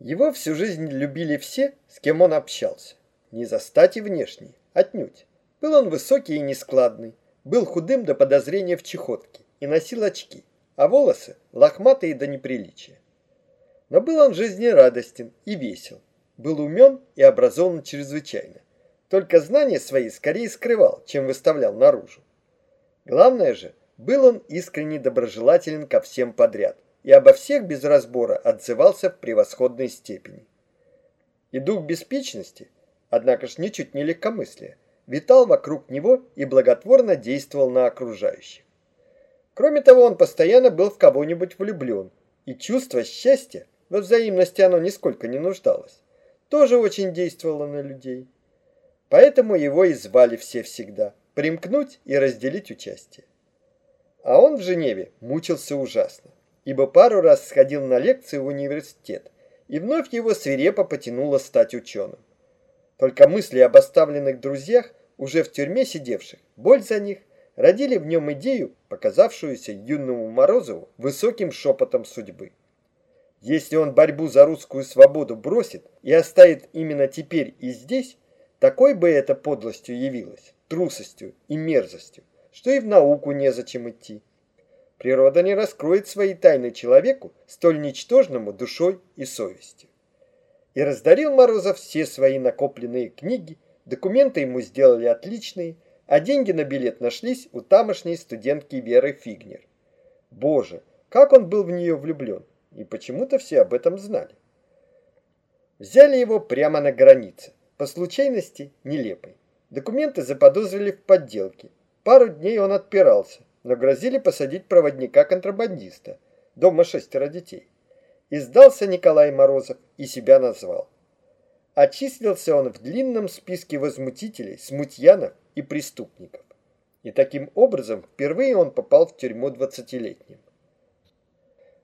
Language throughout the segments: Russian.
Его всю жизнь любили все, с кем он общался. Не за стати внешней, отнюдь. Был он высокий и нескладный, был худым до подозрения в чехотке и носил очки, а волосы лохматые до неприличия. Но был он жизнерадостен и весел, был умен и образован чрезвычайно. Только знания свои скорее скрывал, чем выставлял наружу. Главное же, был он искренне доброжелателен ко всем подряд и обо всех без разбора отзывался в превосходной степени. И дух беспечности, однако ж ничуть не легкомыслие, витал вокруг него и благотворно действовал на окружающих. Кроме того, он постоянно был в кого-нибудь влюблен, и чувство счастья, во взаимности оно нисколько не нуждалось, тоже очень действовало на людей. Поэтому его и звали все всегда, примкнуть и разделить участие. А он в Женеве мучился ужасно, ибо пару раз сходил на лекции в университет, и вновь его свирепо потянуло стать ученым. Только мысли об оставленных друзьях, уже в тюрьме сидевших, боль за них, родили в нем идею, показавшуюся юному Морозову высоким шепотом судьбы. Если он борьбу за русскую свободу бросит и оставит именно теперь и здесь, такой бы это подлостью явилось, трусостью и мерзостью, что и в науку незачем идти. Природа не раскроет свои тайны человеку, столь ничтожному душой и совестью. И раздарил Морозов все свои накопленные книги, документы ему сделали отличные, а деньги на билет нашлись у тамошней студентки Веры Фигнер. Боже, как он был в нее влюблен, и почему-то все об этом знали. Взяли его прямо на границе, по случайности нелепой. Документы заподозрили в подделке. Пару дней он отпирался, но грозили посадить проводника-контрабандиста. Дома шестеро детей. И сдался Николай Морозов и себя назвал. Очислился он в длинном списке возмутителей, смутьянов и преступников. И таким образом впервые он попал в тюрьму двадцатилетним.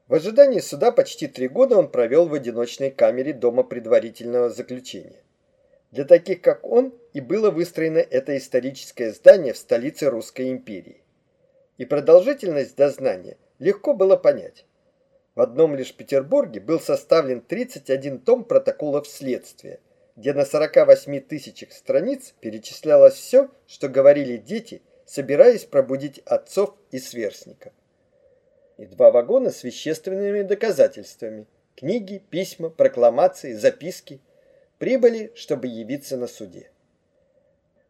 В ожидании суда почти три года он провел в одиночной камере дома предварительного заключения. Для таких, как он, и было выстроено это историческое здание в столице Русской империи. И продолжительность дознания легко было понять. В одном лишь Петербурге был составлен 31 том протоколов следствия, где на 48 тысячах страниц перечислялось все, что говорили дети, собираясь пробудить отцов и сверстников. И два вагона с вещественными доказательствами – книги, письма, прокламации, записки – прибыли, чтобы явиться на суде.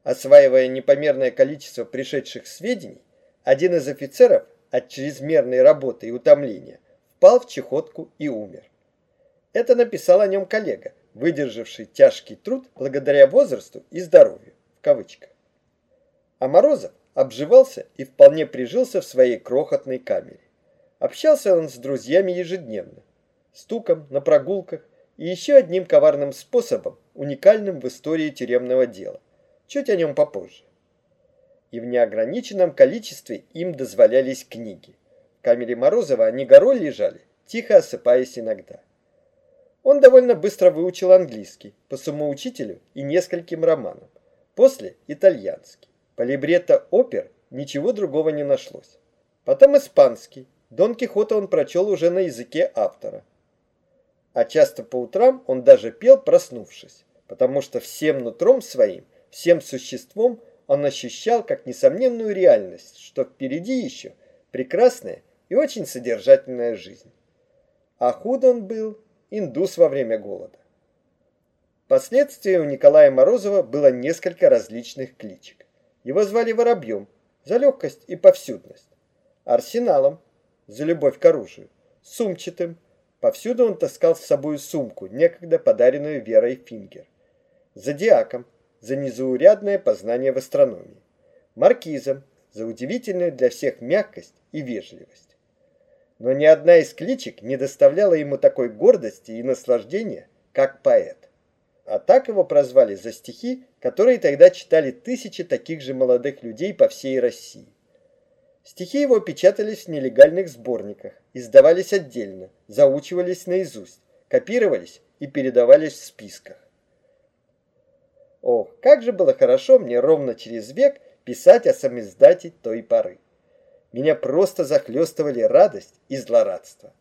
Осваивая непомерное количество пришедших сведений, один из офицеров от чрезмерной работы и утомления впал в чехотку и умер. Это написал о нем коллега, выдержавший тяжкий труд благодаря возрасту и здоровью, в кавычках. А Морозов обживался и вполне прижился в своей крохотной камере. Общался он с друзьями ежедневно, стуком, на прогулках, и еще одним коварным способом, уникальным в истории тюремного дела. Чуть о нем попозже. И в неограниченном количестве им дозволялись книги. В камере Морозова они горой лежали, тихо осыпаясь иногда. Он довольно быстро выучил английский, по самоучителю и нескольким романам. После итальянский. По либретто опер ничего другого не нашлось. Потом испанский. Дон Кихота он прочел уже на языке автора а часто по утрам он даже пел, проснувшись, потому что всем нутром своим, всем существом он ощущал как несомненную реальность, что впереди еще прекрасная и очень содержательная жизнь. А худ он был индус во время голода. Впоследствии у Николая Морозова было несколько различных кличек. Его звали Воробьем за легкость и повсюдность, Арсеналом за любовь к оружию, Сумчатым Повсюду он таскал с собой сумку, некогда подаренную Верой Фингер. Зодиаком за незаурядное познание в астрономии. Маркизом за удивительную для всех мягкость и вежливость. Но ни одна из кличек не доставляла ему такой гордости и наслаждения, как поэт. А так его прозвали за стихи, которые тогда читали тысячи таких же молодых людей по всей России. Стихи его печатались в нелегальных сборниках, издавались отдельно, заучивались наизусть, копировались и передавались в списках. Ох, как же было хорошо мне ровно через век писать о самиздате той поры. Меня просто захлестывали радость и злорадство.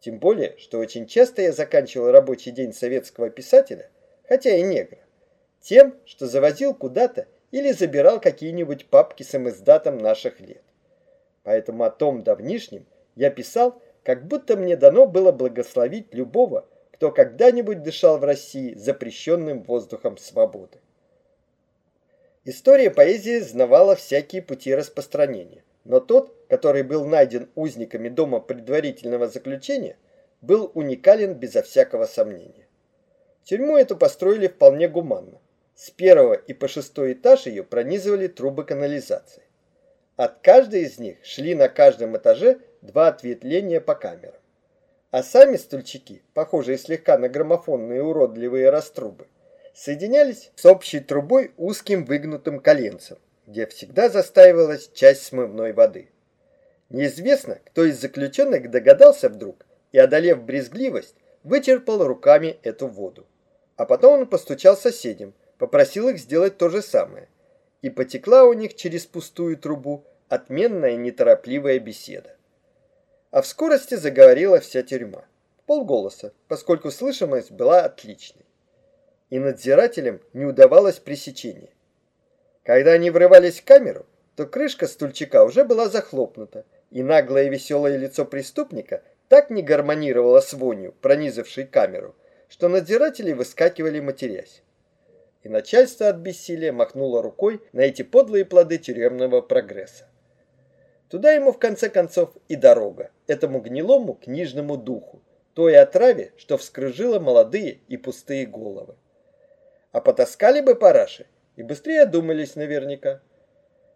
Тем более, что очень часто я заканчивал рабочий день советского писателя, хотя и негра, тем, что завозил куда-то или забирал какие-нибудь папки с издатом наших лет. Поэтому о том давнишнем я писал, как будто мне дано было благословить любого, кто когда-нибудь дышал в России запрещенным воздухом свободы. История поэзии знавала всякие пути распространения, но тот, который был найден узниками дома предварительного заключения, был уникален безо всякого сомнения. Тюрьму эту построили вполне гуманно. С первого и по шестой этаж ее пронизывали трубы канализации. От каждой из них шли на каждом этаже два ответвления по камерам. А сами стульчики, похожие слегка на граммофонные уродливые раструбы, соединялись с общей трубой узким выгнутым коленцем, где всегда застаивалась часть смывной воды. Неизвестно, кто из заключенных догадался вдруг и, одолев брезгливость, вычерпал руками эту воду. А потом он постучал соседям, попросил их сделать то же самое. И потекла у них через пустую трубу отменная неторопливая беседа. А в скорости заговорила вся тюрьма. Полголоса, поскольку слышимость была отличной. И надзирателям не удавалось пресечение. Когда они врывались в камеру, то крышка стульчика уже была захлопнута, и наглое веселое лицо преступника так не гармонировало с вонью, пронизавшей камеру, что надзиратели выскакивали матерясь. И начальство от бессилия махнуло рукой на эти подлые плоды тюремного прогресса. Туда ему в конце концов и дорога, этому гнилому книжному духу, той отраве, что вскрыжило молодые и пустые головы. А потаскали бы параши и быстрее одумались наверняка.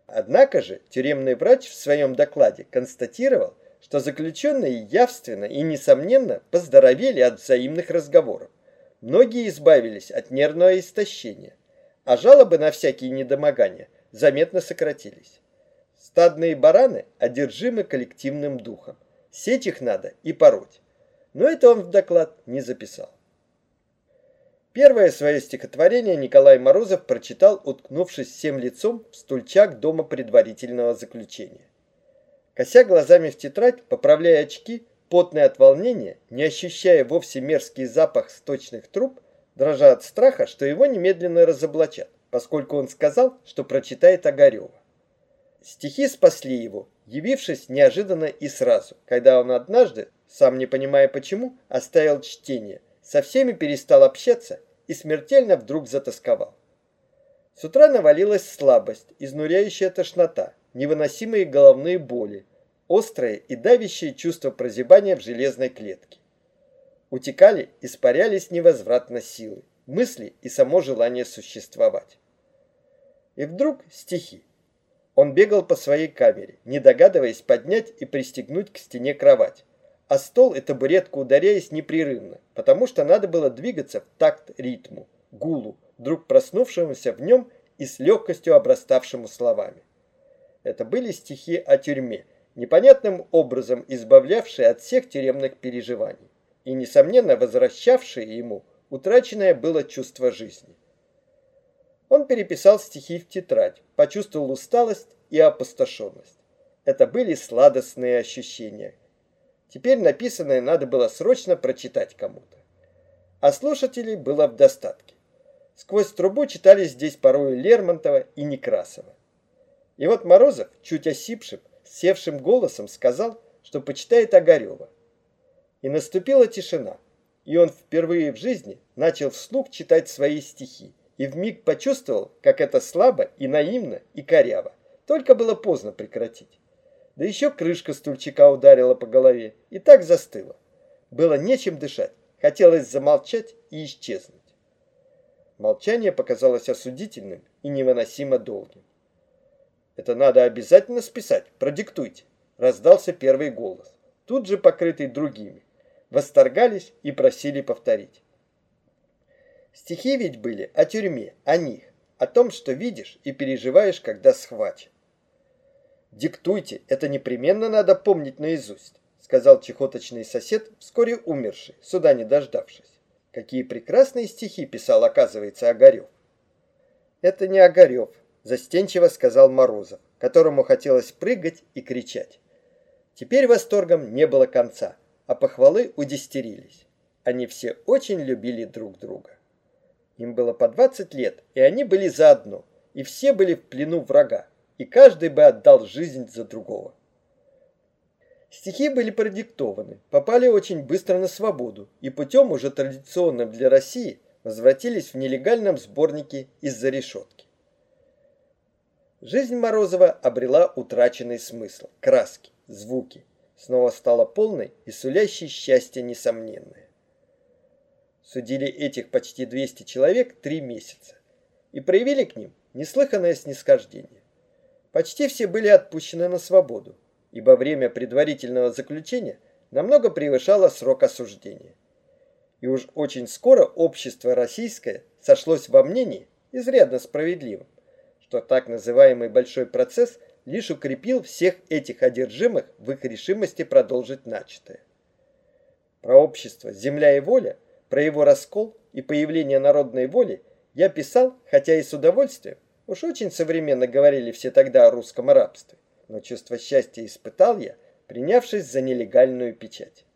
Однако же тюремный врач в своем докладе констатировал, что заключенные явственно и несомненно поздоровели от взаимных разговоров. Многие избавились от нервного истощения, а жалобы на всякие недомогания заметно сократились. Стадные бараны одержимы коллективным духом. Сечь их надо и пороть. Но это он в доклад не записал. Первое свое стихотворение Николай Морозов прочитал, уткнувшись всем лицом в стульчак дома предварительного заключения. Кося глазами в тетрадь, поправляя очки, потный от волнения, не ощущая вовсе мерзкий запах сточных труб, дрожа от страха, что его немедленно разоблачат, поскольку он сказал, что прочитает Огарева. Стихи спасли его, явившись неожиданно и сразу, когда он однажды, сам не понимая почему, оставил чтение, со всеми перестал общаться и смертельно вдруг затасковал. С утра навалилась слабость, изнуряющая тошнота, невыносимые головные боли, острое и давящее чувство прозябания в железной клетке. Утекали, испарялись невозвратно силы, мысли и само желание существовать. И вдруг стихи. Он бегал по своей камере, не догадываясь поднять и пристегнуть к стене кровать, а стол и табуретку ударяясь непрерывно, потому что надо было двигаться в такт ритму, гулу, вдруг проснувшемуся в нем и с легкостью обраставшему словами. Это были стихи о тюрьме, непонятным образом избавлявшие от всех тюремных переживаний и, несомненно, возвращавшие ему утраченное было чувство жизни. Он переписал стихи в тетрадь, почувствовал усталость и опустошенность. Это были сладостные ощущения. Теперь написанное надо было срочно прочитать кому-то. А слушателей было в достатке. Сквозь трубу читали здесь порой Лермонтова и Некрасова. И вот Морозов, чуть осипшим, севшим голосом сказал, что почитает Огарева. И наступила тишина, и он впервые в жизни начал вслух читать свои стихи, и вмиг почувствовал, как это слабо и наивно и коряво. Только было поздно прекратить. Да еще крышка стульчика ударила по голове и так застыла. Было нечем дышать, хотелось замолчать и исчезнуть. Молчание показалось осудительным и невыносимо долгим. «Это надо обязательно списать, продиктуйте», — раздался первый голос, тут же покрытый другими. Восторгались и просили повторить. Стихи ведь были о тюрьме, о них, о том, что видишь и переживаешь, когда схвачен. «Диктуйте, это непременно надо помнить наизусть», сказал чехоточный сосед, вскоре умерший, суда не дождавшись. Какие прекрасные стихи писал, оказывается, Огарев. «Это не Огарев», застенчиво сказал Морозов, которому хотелось прыгать и кричать. Теперь восторгом не было конца, а похвалы удестерились. Они все очень любили друг друга. Им было по 20 лет, и они были заодно, и все были в плену врага, и каждый бы отдал жизнь за другого. Стихи были продиктованы, попали очень быстро на свободу и путем уже традиционным для России возвратились в нелегальном сборнике из-за решетки. Жизнь Морозова обрела утраченный смысл, краски, звуки, снова стала полной и сулящей счастье несомненное. Судили этих почти 200 человек три месяца и проявили к ним неслыханное снисхождение. Почти все были отпущены на свободу, ибо время предварительного заключения намного превышало срок осуждения. И уж очень скоро общество российское сошлось во мнении, изрядно справедливым, что так называемый большой процесс – лишь укрепил всех этих одержимых в их решимости продолжить начатое. Про общество «Земля и воля», про его раскол и появление народной воли я писал, хотя и с удовольствием, уж очень современно говорили все тогда о русском рабстве, но чувство счастья испытал я, принявшись за нелегальную печать.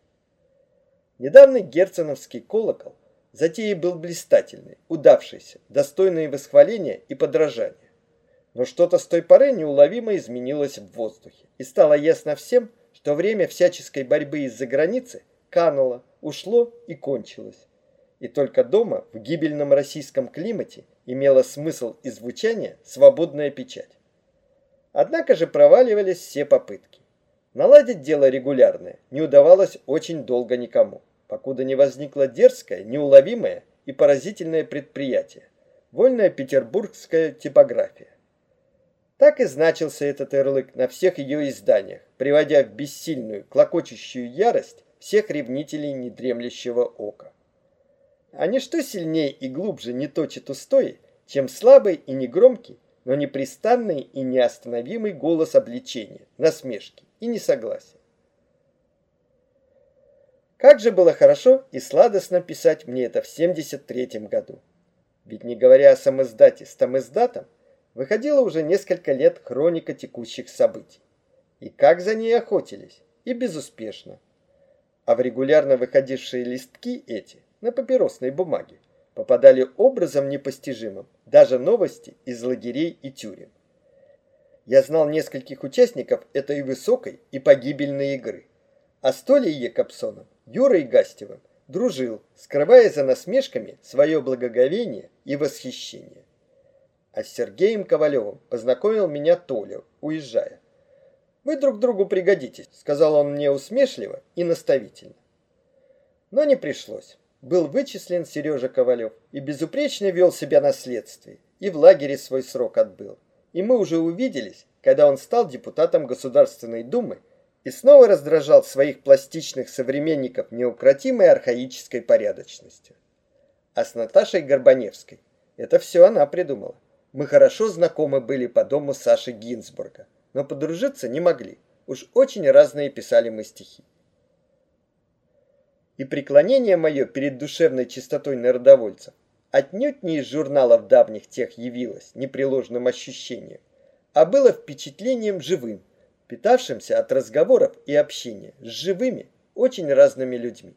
Недавний герценовский колокол затеей был блистательный, удавшийся, достойный восхваления и подражания. Но что-то с той поры неуловимо изменилось в воздухе, и стало ясно всем, что время всяческой борьбы из-за границы кануло, ушло и кончилось. И только дома, в гибельном российском климате, имела смысл и звучание свободная печать. Однако же проваливались все попытки. Наладить дело регулярное не удавалось очень долго никому, покуда не возникло дерзкое, неуловимое и поразительное предприятие – вольная петербургская типография. Так и значился этот ярлык на всех ее изданиях, приводя в бессильную, клокочущую ярость всех ревнителей недремлющего ока. А ничто сильнее и глубже не точит устои, чем слабый и негромкий, но непрестанный и неостановимый голос обличения, насмешки и несогласия. Как же было хорошо и сладостно писать мне это в 73-м году. Ведь не говоря о самоиздате с тамиздатом, выходила уже несколько лет хроника текущих событий. И как за ней охотились, и безуспешно. А в регулярно выходившие листки эти, на папиросной бумаге, попадали образом непостижимым даже новости из лагерей и тюрем. Я знал нескольких участников этой высокой и погибельной игры. А с Толей Екобсоном, Юрой Гастевым дружил, скрывая за насмешками свое благоговение и восхищение а с Сергеем Ковалевым познакомил меня Толя, уезжая. «Вы друг другу пригодитесь», — сказал он мне усмешливо и наставительно. Но не пришлось. Был вычислен Сережа Ковалев и безупречно вел себя на следствии, и в лагере свой срок отбыл. И мы уже увиделись, когда он стал депутатом Государственной Думы и снова раздражал своих пластичных современников неукротимой архаической порядочностью. А с Наташей Горбаневской это все она придумала. Мы хорошо знакомы были по дому Саши Гинзбурга, но подружиться не могли. Уж очень разные писали мы стихи. И преклонение мое перед душевной чистотой народовольцев отнюдь не из журналов давних тех явилось непреложным ощущением, а было впечатлением живым, питавшимся от разговоров и общения с живыми, очень разными людьми.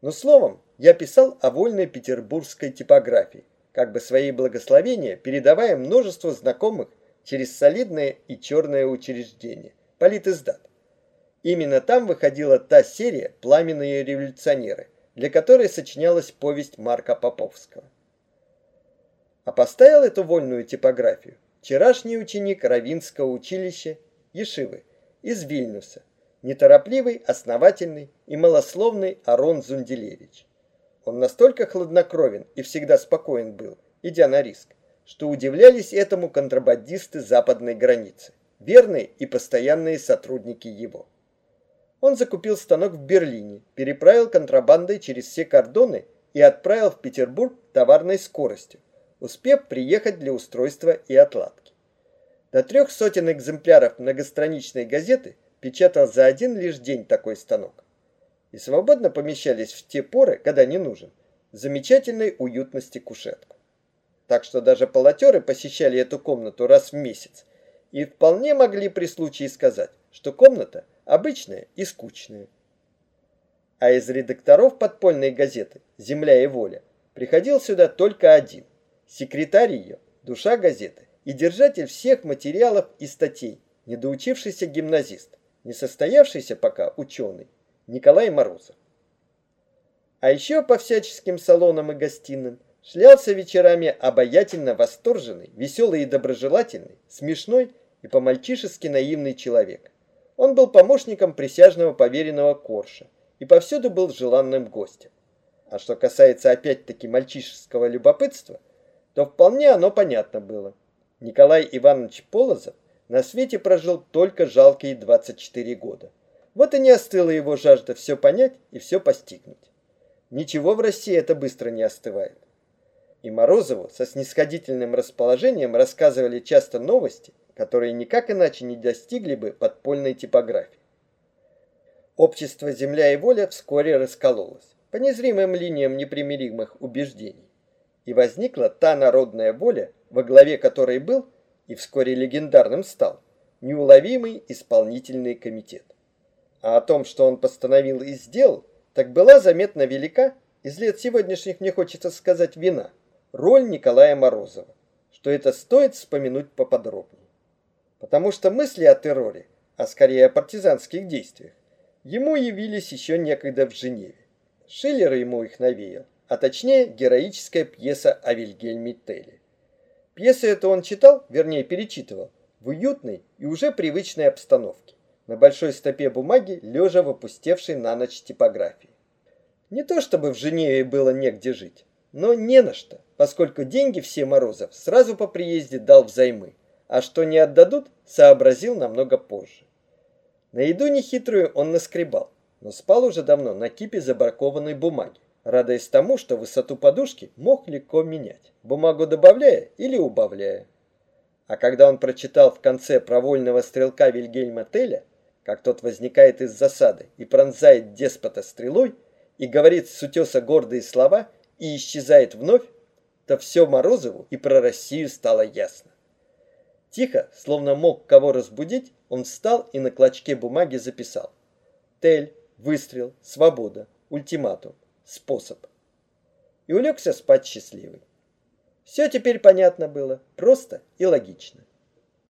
Но словом, я писал о вольной петербургской типографии, как бы свои благословения передавая множеству знакомых через солидное и черное учреждение, политиздат. Именно там выходила та серия «Пламенные революционеры», для которой сочинялась повесть Марка Поповского. А поставил эту вольную типографию вчерашний ученик Равинского училища Ешивы из Вильнюса, неторопливый, основательный и малословный Арон Зунделевич. Он настолько хладнокровен и всегда спокоен был, идя на риск, что удивлялись этому контрабандисты западной границы, верные и постоянные сотрудники его. Он закупил станок в Берлине, переправил контрабандой через все кордоны и отправил в Петербург товарной скоростью, успев приехать для устройства и отладки. До трех сотен экземпляров многостраничной газеты печатал за один лишь день такой станок и свободно помещались в те поры, когда не нужен, замечательной уютности кушетку. Так что даже полотеры посещали эту комнату раз в месяц и вполне могли при случае сказать, что комната обычная и скучная. А из редакторов подпольной газеты «Земля и воля» приходил сюда только один. Секретарь ее, душа газеты и держатель всех материалов и статей, недоучившийся гимназист, не состоявшийся пока ученый, Николай Морозов. А еще по всяческим салонам и гостиным шлялся вечерами обаятельно восторженный, веселый и доброжелательный, смешной и по-мальчишески наивный человек. Он был помощником присяжного поверенного Корша и повсюду был желанным гостем. А что касается опять-таки мальчишеского любопытства, то вполне оно понятно было. Николай Иванович Полозов на свете прожил только жалкие 24 года. Вот и не остыла его жажда все понять и все постигнуть. Ничего в России это быстро не остывает. И Морозову со снисходительным расположением рассказывали часто новости, которые никак иначе не достигли бы подпольной типографии. Общество «Земля и воля» вскоре раскололось по незримым линиям непримиримых убеждений. И возникла та народная воля, во главе которой был, и вскоре легендарным стал, неуловимый исполнительный комитет. А о том, что он постановил и сделал, так была заметно велика, из лет сегодняшних мне хочется сказать вина, роль Николая Морозова, что это стоит вспомянуть поподробнее. Потому что мысли о терроре, а скорее о партизанских действиях, ему явились еще некогда в Женеве. Шиллер ему их навеял, а точнее героическая пьеса о Вильгельме Телле. Пьесу эту он читал, вернее перечитывал, в уютной и уже привычной обстановке на большой стопе бумаги, лежа в опустевшей на ночь типографии. Не то чтобы в Женеве было негде жить, но не на что, поскольку деньги все Морозов сразу по приезде дал взаймы, а что не отдадут, сообразил намного позже. На еду нехитрую он наскребал, но спал уже давно на кипе забракованной бумаги, радуясь тому, что высоту подушки мог легко менять, бумагу добавляя или убавляя. А когда он прочитал в конце провольного стрелка Вильгельма Теля, как тот возникает из засады и пронзает деспота стрелой, и говорит с утеса гордые слова и исчезает вновь, то все Морозову и про Россию стало ясно. Тихо, словно мог кого разбудить, он встал и на клочке бумаги записал. Тель, выстрел, свобода, ультиматум, способ. И улегся спать счастливый. Все теперь понятно было, просто и логично.